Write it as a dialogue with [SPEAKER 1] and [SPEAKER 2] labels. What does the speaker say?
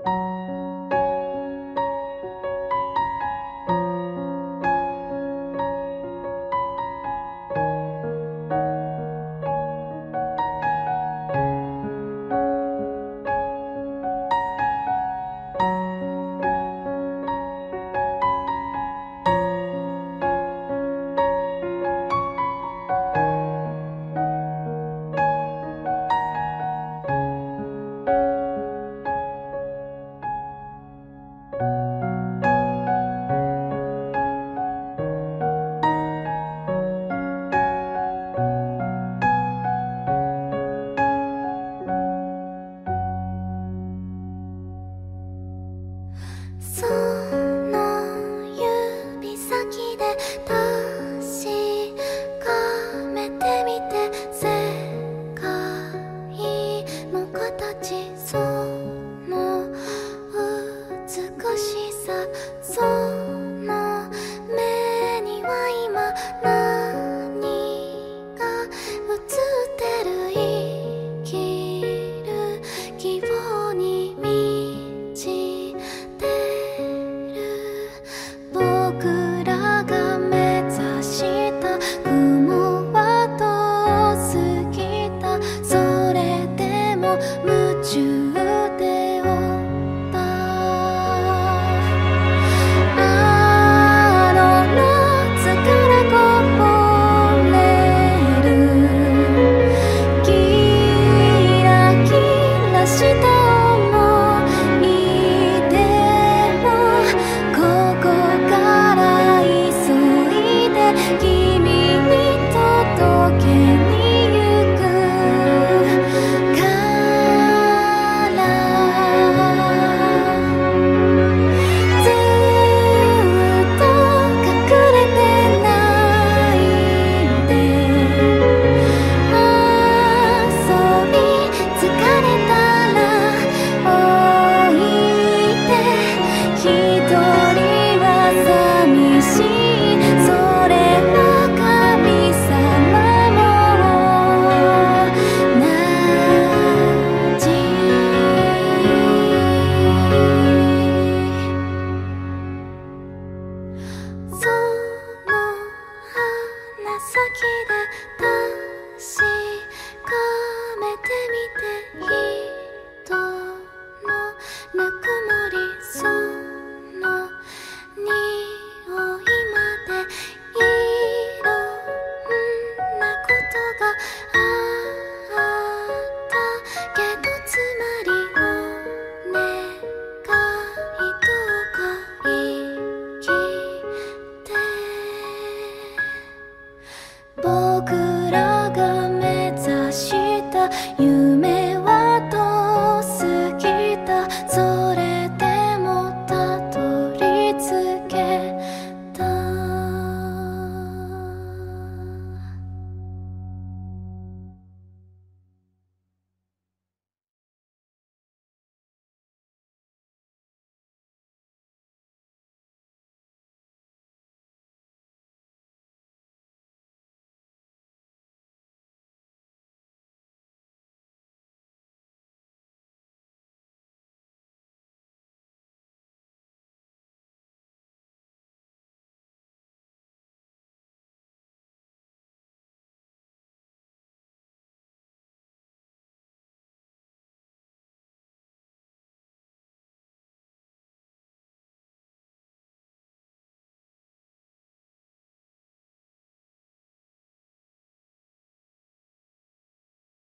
[SPEAKER 1] you 先で確かめてみて人のぬくもり。